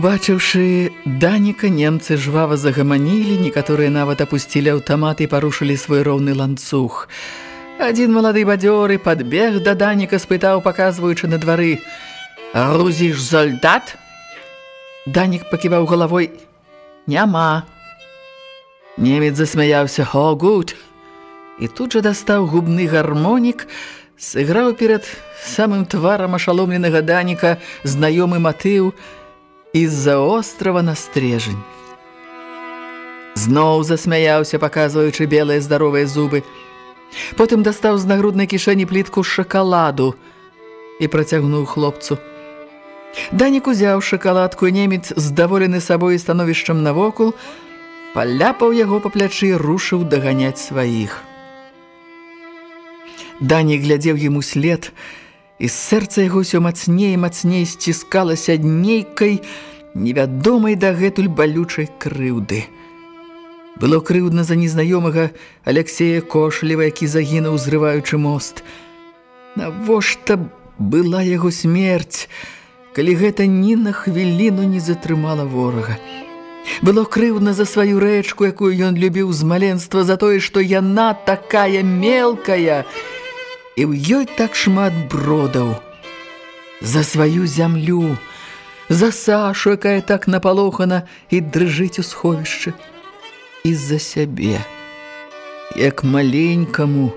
Убачыўшы даніка, немцы жвава загаманілі, некаторыя нават апусцілі аўтамат і парушылі свой роўны ланцуг. Адзін малады бадзёры падбег да даніка, спытаў, паказваючы на двары: "Грузіш солдат?" Данік паківаў галавой: "Няма". Немец засмяяўся: "О, гуд!" І тут жа дастаў губны гармонік, сыграў перад самым тварам ашаломленага даніка знаёмы матыў, из-за острова на стрежень. Зноў засмяяўся, паказваючы белыя здаровыя зубы. Потым дастаў з нагруднай кішэні плітку шакаладу і працягнуў хлопцу. Данік узяў шакаладку, немец, здаволены сабой становішчам навокул, паляпаў яго па плячы і рушыў даганяць сваіх. Данік глядзеў ему след, і сэрца яго ўсё мацней мацней сціскалася нейкай невядомай дагэтуль балючай крыўды. Было крыўдна за незнаёмага Алексея Кошлева, які загінуў, зрываючы мост. Навошта была яго смерць, калі гэта ні на хвіліну не затрымала ворага. Было крыўдна за сваю рэчку, якую ён любіў з маленства, за тое, што яна такая мелкая, і ў ёй так шмат бродаў. За сваю зямлю, за Сашу, якая так напалохана і дрыжыць у сховішчы, і за сябе. Як маленькаму,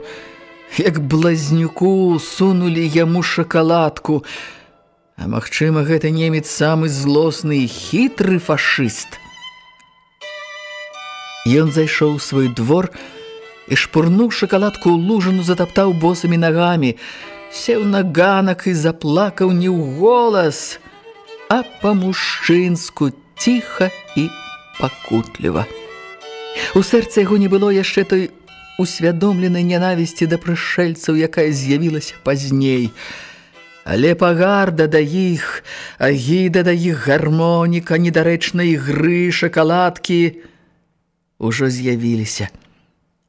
як блазнюку сунулі яму шакаладку, а магчыма, гэта немец самы злосны і хітры фашыст. Ён зайшоў у свой двор, і шпурнуў шакаладку ў лужыну, затаптаў босымі нагамі, сеў на ганак і заплакаў не ў голас, а па-мужчынску ціха і пакутліва. У сэрцы яго не было яшчэ той усвядомленай нянавісці да прышэльцаў, якая з'явілася пазней. Але пагарда да іх, агіда да іх гармоніка, недарэчнай ігры, шакаладкі ўжо з'явіліся.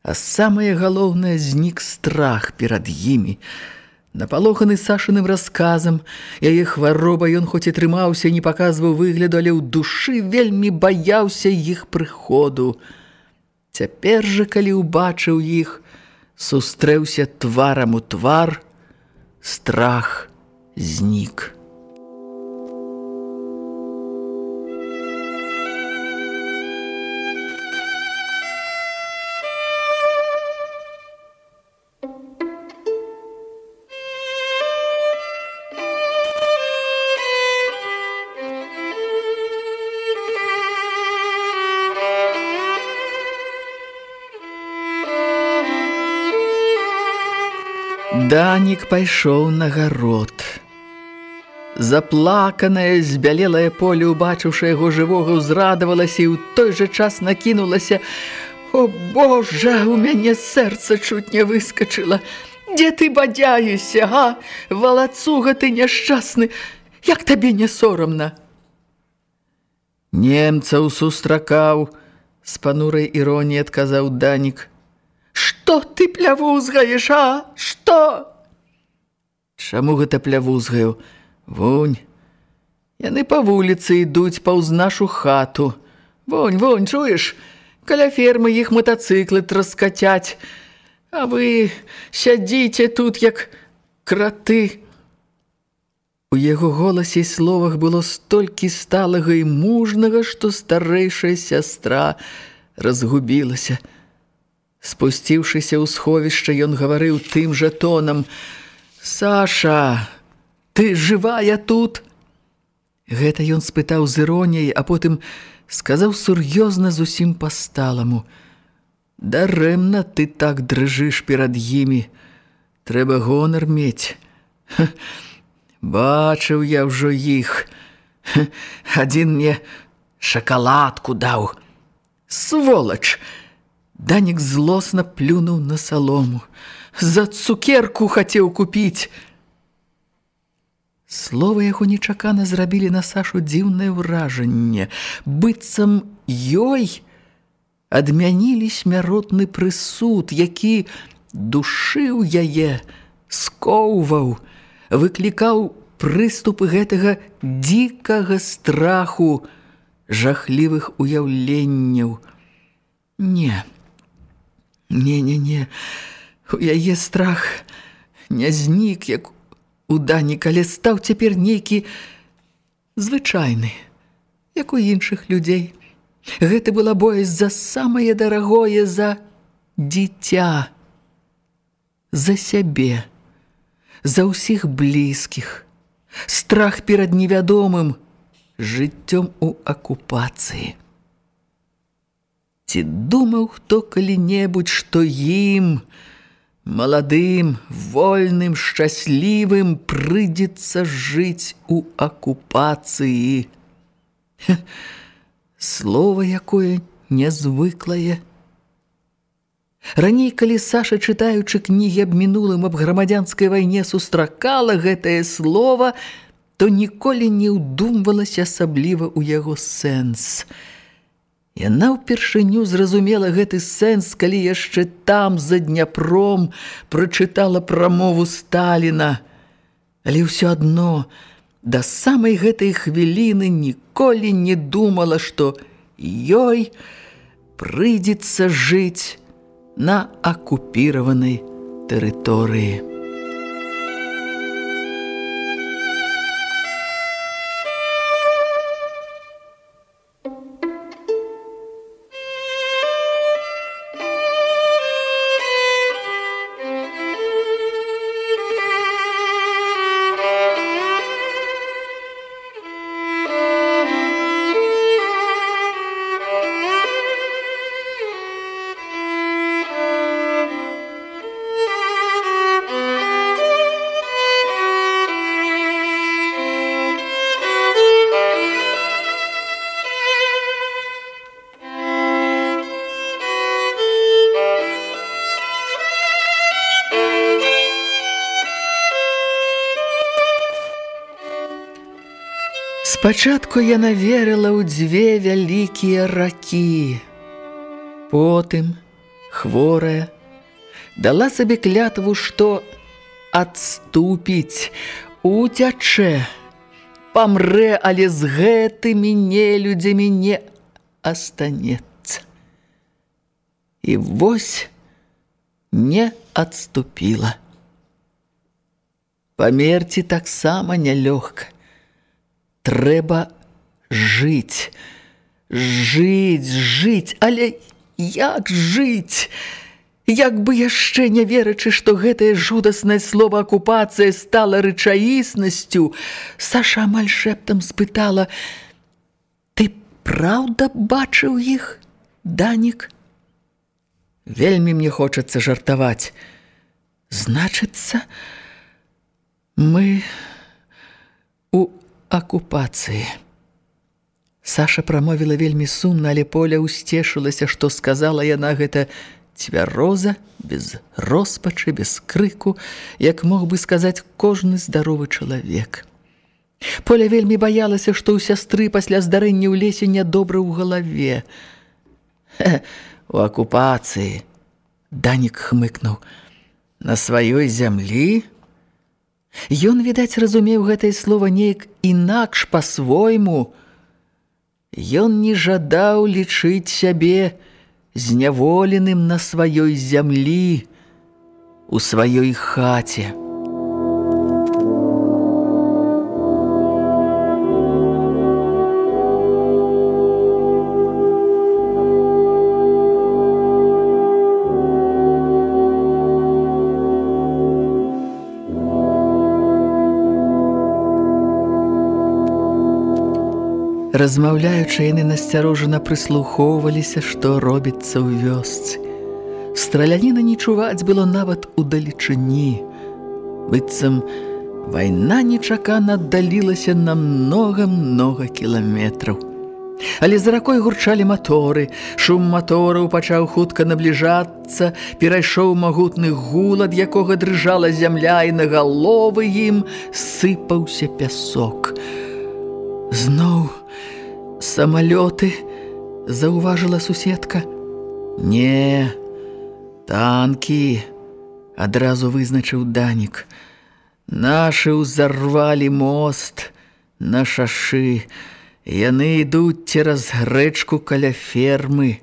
А самае галоўнае знік страх перад імі. Напалоханы Сашыным расказам, яе хвароба ён хоць і трымаўся, не паказваў выгляду, але ў душы вельмі баяўся іх прыходу. Цяпер жа, калі ўбачыў іх, сустрэўся тварам у твар, страх знік. Данік пайшоў на гарод. Заплаканае, збялелае поле, убачыўшы яго жывога, узрадавалася і ў той жа час накінулася: «О, Божа, у мяне сэрца чуць не выскачыла! Дзе ты бадзяюся, га? Валацуга ты няшчасны! Як табе не сорамна?» Немцаў сустракаў, з панурай іроніяй адказаў Данік – Што ты плявузгаеш, а? Што? Чаму гэта плявузгаю? Вунь. Яны па вуліцы ідуць паўз нашу хату. Вунь, вунь, чуеш? Каля фермы іх матацыклы траскацяць. А вы сядзіце тут, як краты. У яго голасе і словах было столькі сталага і мужнага, што старэйшая сястра разгубілася. Спусціўшыся ў сховішча, ён гаварыў тым жа тонам: « Саша, ты жывая тут? Гэта ён спытаў з іроніяй, а потым сказаў сур'ёзна зусім па-сталаму: « Дарэмна ты так дрыжыш перад імі. Трэба гонар мець. Бачыў я ўжо іх. Адзін мне шакаладку даў. Сволач! Данік злосна плюнуў на салому. За цукерку хацеў купіць. Слова яго нечакана зрабілі на Сашу дзіўнае ўражанне. Быццам ёй адмянілі смяротны прысуд, які душыў яе, скоўваў, выклікаў прыступы гэтага дзікага страху, жахлівых уяўленняў. Не, не, не, не, у яе страх не знік, як у Даніка, але стаў цяпер нейкі звычайны, як у іншых людзей. Гэта была боязь за самае дарагое за дзіця, за сябе за ўсіх блізкіх, страх перад невядомым жыццём у акупацыі. Ці думаў хто калі-небудзь, што ім, маладым, вольным, шчаслівым прыйдзецца жыць у акупацыі. Слова якое нязвыклае, Раней, калі Саша, чытаючы кнігі аб мінулым аб грамадзянскай вайне сустракала гэтае слово, то ніколі не ўдумвалася асабліва ў яго сэнс. Яна ўпершыню зразумела гэты сэнс, калі яшчэ там за дняпром прачытала прамову Сталіна. Але ўсё адно да самай гэтай хвіліны ніколі не думала, што ёй прыйдзецца жыць на акупіраванай тэрыторыі. Спачатку яна верыла ў дзве вялікія ракі. Потым, хворая, дала сабе клятву, што адступіць, уцячэ, памрэ, але з гэтымі нелюдзямі не астанецца. І вось не адступіла. Памерці таксама нялёгка трэба жыць. Жыць жыць. Але як жыць? Як бы яшчэ не верачы што гэтае жудаснае слова акупацыя стала рэчаіснасцю саша амаль шэптам спытала ты праўда бачыў іх данік? Вельмі мне хочацца жартаваць значыцца мы у акупацыі. Саша прамовіла вельмі сумна, але поля ўсцешылася, што сказала яна гэта цвяроза, без роспачы, без крыку, як мог бы сказаць кожны здаровы чалавек. Поля вельмі баялася, што ў сястры пасля здарэння ў лесе нядобра ў галаве. У акупацыі Данік хмыкнуў на сваёй зямлі, Ён, відаць, разумеў гэтае слова неяк інакш па-свойму. Ён не жадаў лічыць сябе зняволеным на сваёй зямлі, у сваёй хаце. Размаўляючы, яны насцярожана прыслухоўваліся, што робіцца ў вёсцы. Страляніна не чуваць было нават у далечыні. Быццам, вайна нечакана аддалілася на многа-многа кіламетраў. Але за ракой гурчалі маторы, шум матораў пачаў хутка набліжацца, перайшоў магутны гул, ад якога дрыжала зямля і на галовы ім сыпаўся пясок. Зноў самалёты заўважыла суседка. Не, Танкі, адразу вызначыў данік. Нашы ўзарвалі мост на шашы. Яны ідуць цераз грэчку каля фермы.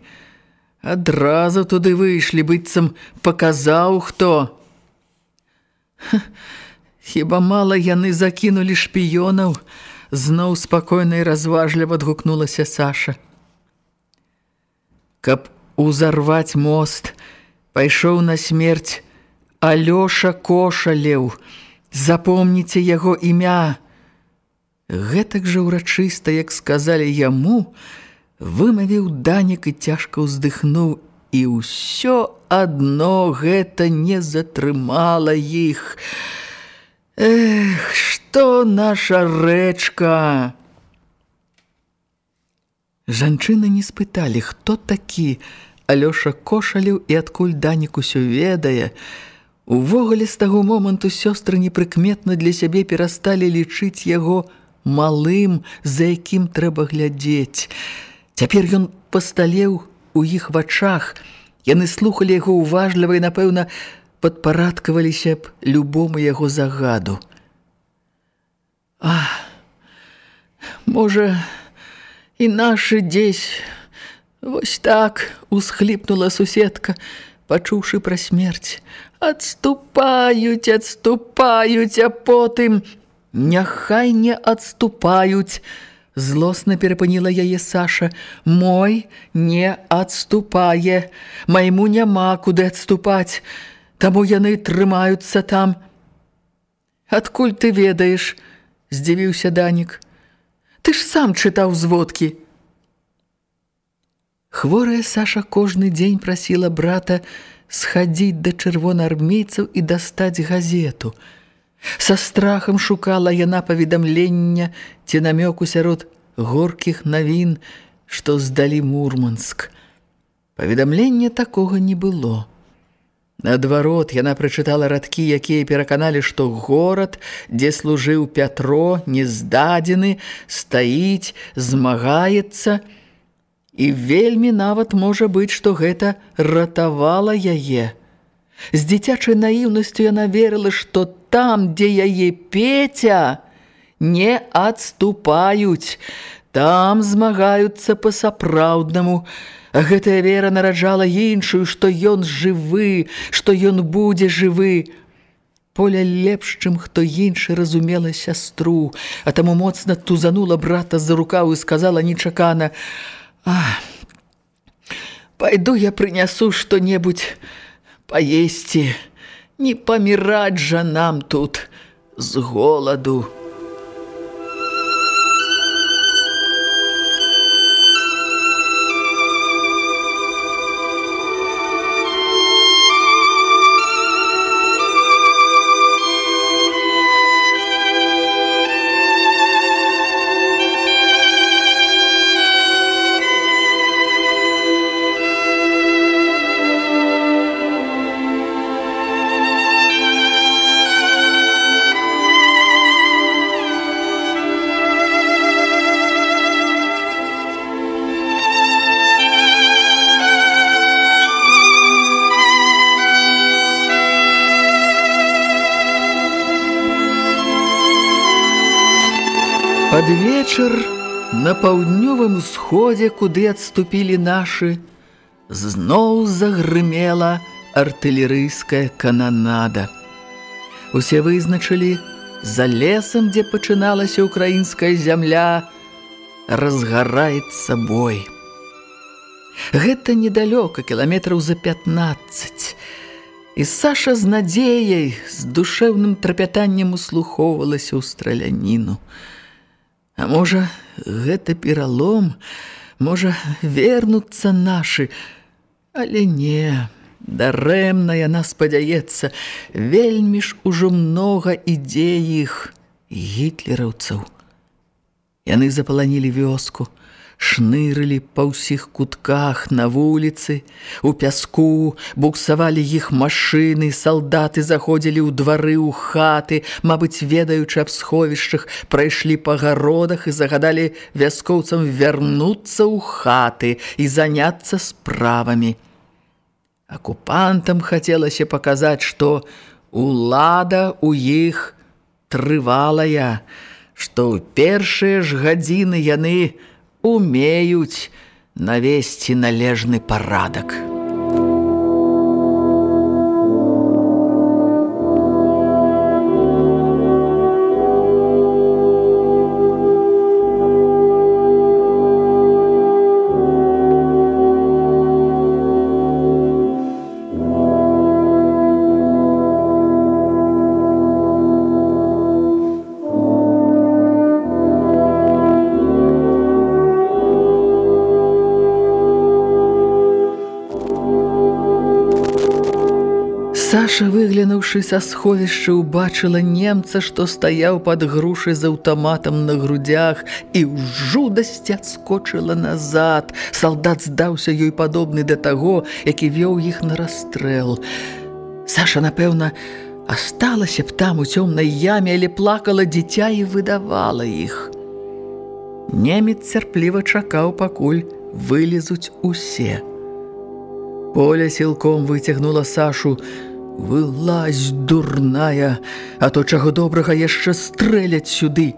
Адразу туды выйшлі, быццам паказаў хто. Хіба мала яны закінулі шпіёнаў, зноў спакойна і разважліва адгукнулася Саша. Каб узарваць мост, пайшоў на смерць Алёша Кошалеў. Запомніце яго імя. Гэтак жа ўрачыста, як сказалі яму, вымавіў данік і цяжка ўздыхнуў, і ўсё адно гэта не затрымала іх. Эх, што наша рэчка! Жанчыны не спыталі, хто такі, Алёша кошаліў і адкуль данік усё ведае. Увогуле з таго моманту сёстры непрыкметна для сябе перасталі лічыць яго малым, за якім трэба глядзець. Цяпер ён пасталеў у іх вачах. Яны слухалі яго ўважліва і, напэўна, падпарадкаваліся б любому яго загаду. А, можа, і нашы дзесь Вось так усхліпнула суседка, пачуўшы пра смерць. Адступаюць, адступаюць, а потым няхай не адступаюць. Злосна перапыніла яе Саша. Мой не адступае. Майму няма куды адступаць. Таму яны трымаюцца там. Адкуль ты ведаеш? Здзівіўся Данік. Ты ж сам чытаў зводкі. Хворая Саша кожны дзень прасіла брата схадзіць да чырвонаармейцаў і дастаць газету. Са страхам шукала яна паведамлення ці намёку сярод горкіх навін, што здалі Мурманск. Паведамлення такога не было. Наадварот, яна прачытала радкі, якія пераканалі, што горад, дзе служыў Пятро, не здадзены, стаіць, змагаецца, І вельмі нават можа быць, што гэта ратавала яе. З дзіцячай наіўнасцю яна верыла, што там, дзе яе Петя, не адступаюць, там змагаюцца па-сапраўднаму. Гэтая вера нараджала іншую, што ён жывы, што ён будзе жывы. Поля лепш, чым хто іншы разумела сястру, а таму моцна тузанула брата за рукаў і сказала нечакана – А, пойду я прынясу што-небудзь паесці. Не паміраць жа нам тут з голаду. Пад вечар на паўднёвым усходзе, куды адступілі нашы, зноў загрымела артылерыйская кананада. Усе вызначылі, за лесам, дзе пачыналася ўкраінская зямля, разгараецца бой. Гэта недалёка, кіламетраў за 15. І Саша з надзеяй, з душэўным трапятаннем услухоўвалася ў страляніну. А можа, гэта пералом, можа, вернуцца нашы, але не, дарэмна яна спадзяецца, вельмі ж ужо многа ідзе іх гітлераўцаў. Яны запаланілі вёску, шнырылі па ўсіх кутках на вуліцы, у пяску буксавалі іх машыны, салдаты заходзілі ў двары ў хаты, мабыць, ведаючы аб сховішчах, прайшлі па гародах і загадалі вяскоўцам вярнуцца ў хаты і заняцца справамі. Акупантам хацелася паказаць, што улада ў іх трывалая, што ў першыя ж гадзіны яны умеюць навесці належны парадак. Выглянуўшы са сховішча, убачыла немца, што стаяў пад грушай з аўтаматам на грудях і ў жудасці адскочыла назад. Салдат здаўся ёй падобны да таго, які вёў іх на расстрэл. Саша, напэўна, асталася б там у цёмнай яме, але плакала дзіця і выдавала іх. Немец цярпліва чакаў, пакуль вылезуць усе. Поля сілком выцягнула Сашу, Вылазь, дурная, а то чаго добрага яшчэ стрэляць сюды.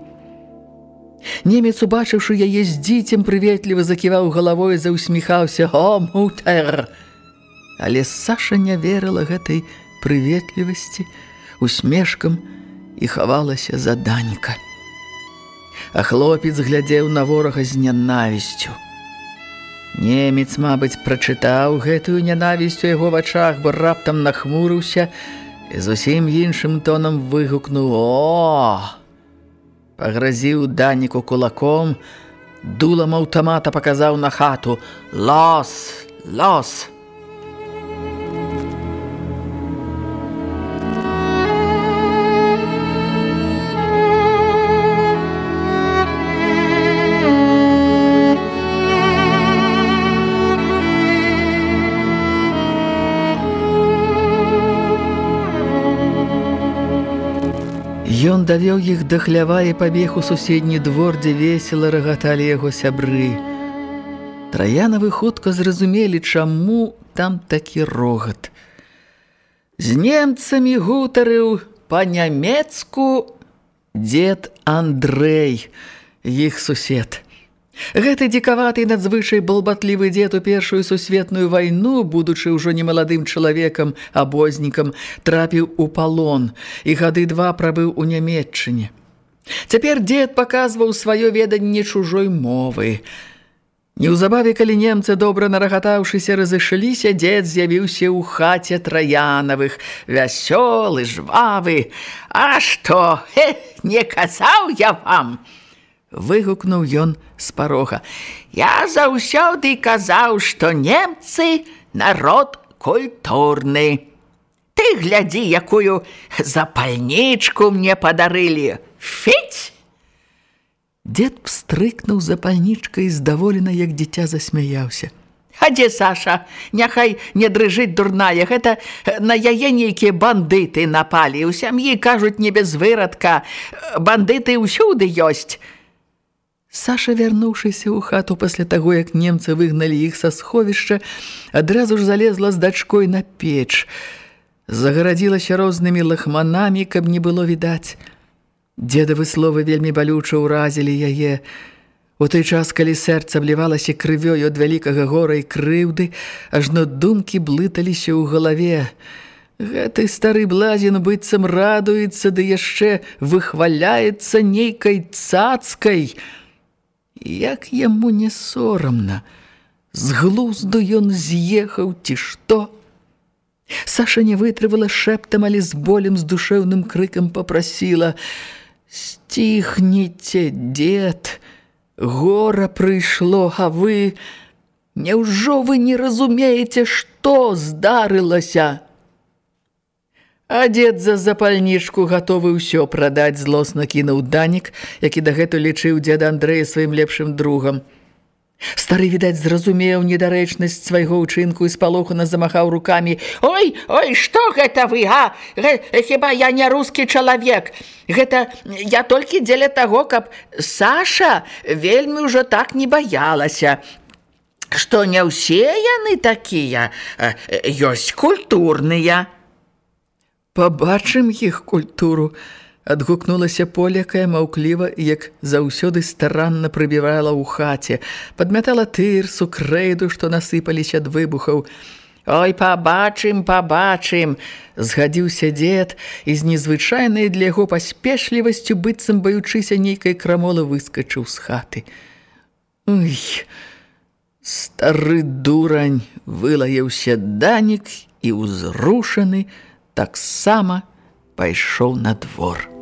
Немец, убачыўшы яе з дзіцем, прыветліва заківаў галавой, заўсміхаўся: "О, мутер!" Але Саша не верыла гэтай прыветлівасці, усмешкам і хавалася за даніка. А хлопец глядзеў на ворага з нянавісцю. Немец, мабыць, прачытаў гэтую нянавісць у яго вачах, бо раптам нахмурыўся і зусім іншым тонам выгукнуў: О! Пагразіў даніку кулаком, дулам аўтамата паказаў на хату: Лос, лос! Ён давёў іх да хлява і пабег у суседні двор, дзе весела рагаталі яго сябры. Траянавы хутка зразумелі, чаму там такі рогат. З немцамі гутарыў па-нямецку дзед Андрэй, іх сусед. Гэты дзікаваты надзвычай балбатлівы дзед у першую сусветную вайну, будучы ўжо немаладым чалавекам, абознікам, трапіў у палон і гады два прабыў у нямметчыне. Цяпер дзед паказваў сваё веданне чужой мовы. Неўзабаве, калі немцы, добра нарагатаўшыся, разышліся, дзед з'явіўся ў хаце траянавых, вясёлы, жвавы. А што, хе, не казаў я вам! Выгукнуў ён з парога. Я заўсёды казаў, што немцы народ культурны. Ты глядзі, якую запальнічку мне падарылі. Фіць! Дед пстрыкнуў запальнічкай здаволена, як дзіця засмяяўся. А дзе Саша, няхай не дрыжыць дурная, гэта на яе нейкія бандыты напалі. У сям'і кажуць не без вырадка. Бандыты ўсюды ёсць. Саша, вярнуўшыся ў хату пасля таго, як немцы выгналі іх са сховішча, адразу ж залезла з дачкой на печ. Загарадзілася рознымі лахманамі, каб не было відаць. Дзедавы словы вельмі балюча ўразілі яе. У той час, калі сэрца аблівалася крывёй ад вялікага гора і крыўды, ажно думкі блыталіся ў галаве. Гэты стары блазін быццам радуецца, ды яшчэ выхваляецца нейкай цацкай – як яму не сорамна, з глузду ён з'ехаў ці што. Саша не вытрывала шэптам, але з болем з душэўным крыкам попрасіла: Сціхніце, дед, гора прыйшло, а вы... Няўжо вы не разумееце, што здарылася? А дзед за запальнічку гатовы ўсё прадаць злосна кінуў данік, які дагэтуль лічыў дзеда Андрэя сваім лепшым другам. Стары, відаць, зразумеў недарэчнасць свайго ўчынку і спалохана замахаў рукамі: « Ой, ой, што гэта вы, га? Гэ, хіба я не рускі чалавек. Гэта я толькі дзеля таго, каб Саша вельмі ўжо так не баялася. Што не ўсе яны такія, ёсць культурныя. Пабачым іх культуру, адгукнулася полякая маўкліва, як заўсёды старанна прыбівала ў хаце, падмятала тырсу, крэйду, што насыпаліся ад выбухаў. Ой, пабачым, пабачым, згадзіўся дзед і з незвычайнай для яго паспешлівасцю быццам баючыся нейкай крамолы выскачыў з хаты. Ой, стары дурань вылаяўся данік і ўзрушаны, таксама пайшоў на двор.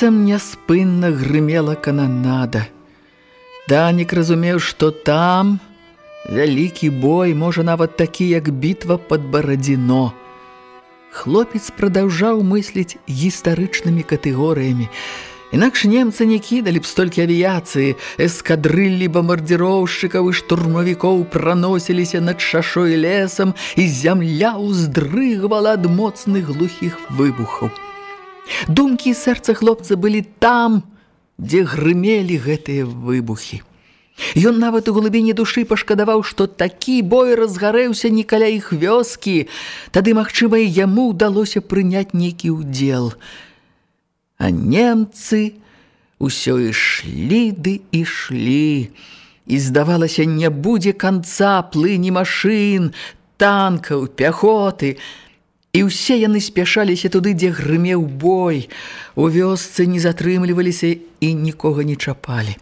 Лесам няспынна грымела кананада. Данік разумеў, што там вялікі бой, можа нават такі, як бітва пад барадзіно. Хлопец прадаўжаў мысліць гістарычнымі катэгорыямі. Інакш немцы не кідалі б столькі авіяцыі, эскадрыллі бамбардзіроўшчыкаў і штурмавікоў праносіліся над шашой лесам, і зямля ўздрыгвала ад моцных глухіх выбухаў. Думкі і сэрца хлопца былі там, дзе грымелі гэтыя выбухі. Ён нават у глыбіні душы пашкадаваў, што такі бой разгарэўся не каля іх вёскі, тады, магчыма, яму ўдалося прыняць нейкі ўдзел. А немцы ўсё ішлі ды ішлі, і, здавалася, не будзе канца плыні машын, танкаў, пяхоты, І ўсе яны спяшаліся туды, дзе грымеў бой. У вёсцы не затрымліваліся і нікога не чапалі.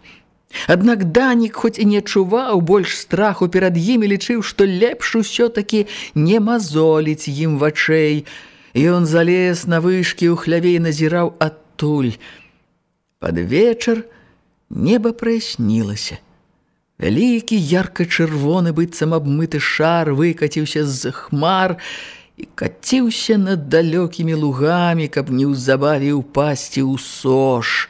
Аднак Данік хоць і не чуваў больш страху перад імі, лічыў, што лепш усё-такі не мазоліць ім вачэй. І ён залез на вышкі ў хляве і назіраў адтуль. Пад вечар неба праяснілася. Вялікі ярка-чырвоны быццам абмыты шар выкаціўся з хмар каціўся над далёкімі лугамі, каб неўзабаве ўпасці ў сош.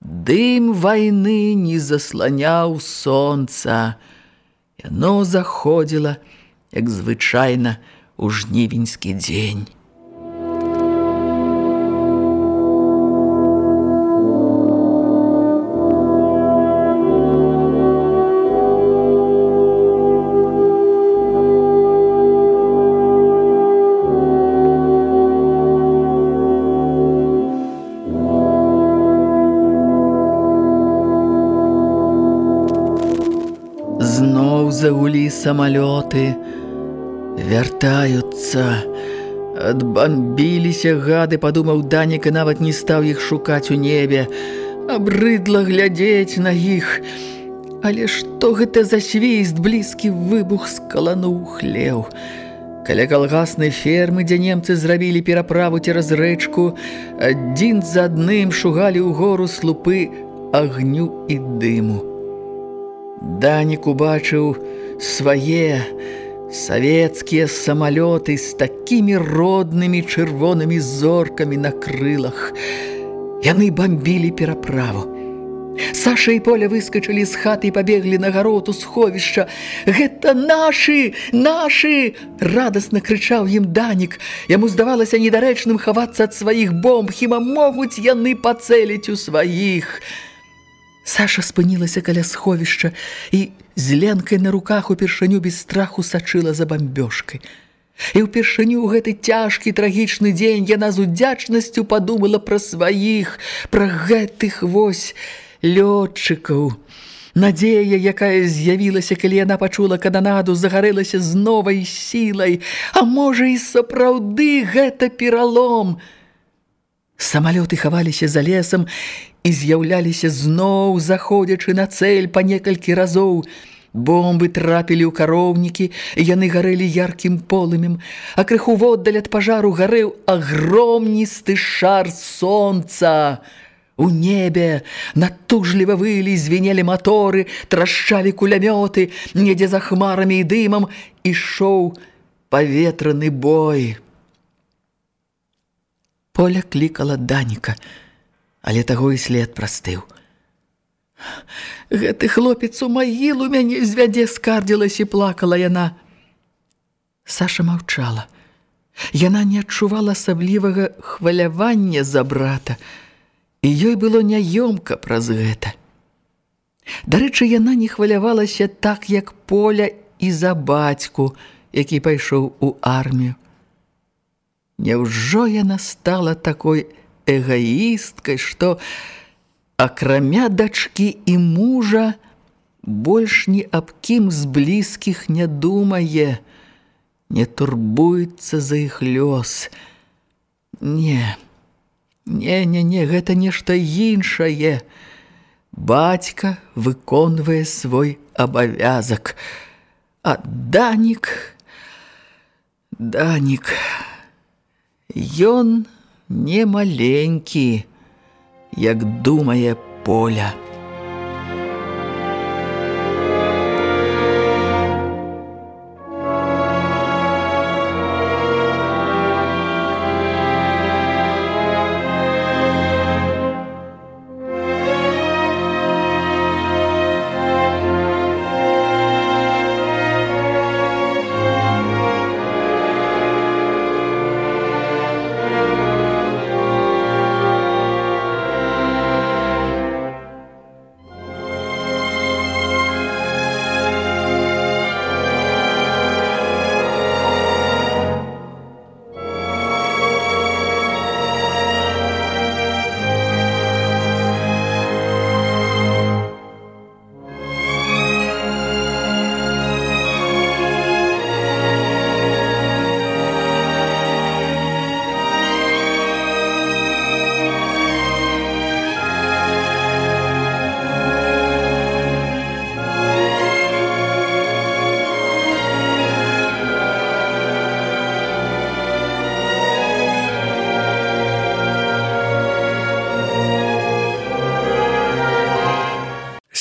Дым вайны не засланяў сонца. Яно заходзіла, як звычайна, у жнівеньскі дзень. Загулі самалёты, вяртаюцца. Адбамбіліся гады, падумаў Данік і нават не стаў іх шукаць у небе. Абрыдла глядзець на іх. Але што гэта за свіст, блізкі выбух скалануў хлеў. Каля калгаснай фермы, дзе немцы зрабілі пераправу цераз рэчку, адзін за адным шугалі ў гору слупы агню і дыму. Данік убачыў свае савецкія самалёты з такімі роднымі чырвонымі зоркамі на крылах. Яны бамбілі пераправу. Саша і Поля выскачылі з хаты і пабеглі на гароту сховішча. Гэта нашы, нашы! Радасна крычаў ім Данік. Яму здавалася недарэчным хавацца ад сваіх бомб, хіба могуць яны пацэліць у сваіх. Саша спынілася каля сховішча і з ленкай на руках упершыню без страху сачыла за бамбёжкай. І ўпершыню ў гэты цяжкі трагічны дзень яна з удзячнасцю падумала пра сваіх, пра гэтых вось лётчыкаў. Надзея, якая з'явілася, калі яна пачула кананаду, загарэлася з новай сілай, а можа і сапраўды гэта пералом. Самалёты хаваліся за лесам і з'яўляліся зноў, заходзячы на цэль па некалькі разоў. Бомбы трапілі ў кароўнікі, яны гарэлі яркім полымем, а крыху воддаль ад пажару гарэў агромністы шар сонца. У небе натужліва вылі, звенелі маторы, трашчалі кулямёты, недзе за хмарамі і дымам ішоў паветраны бой. Поля клікала Даніка, але таго і след прастыў. Гэты хлопец у магілу мяне звядзе скардзілась і плакала яна. Саша маўчала. Яна не адчувала асаблівага хвалявання за брата, і ёй было няёмка праз гэта. Дарэчы, яна не хвалявалася так, як поля і за бацьку, які пайшоў у армію. Няўжо яна стала такой эгоісткай, што акрамя дачкі і мужа больш ні аб кім з блізкіх не думае, не турбуецца за іх лёс. Не, не. Не-не-не, гэта нешта іншае. Бацька выконвае свой абавязак. А Данік... Данік... Ён не маленькі, як думае поля.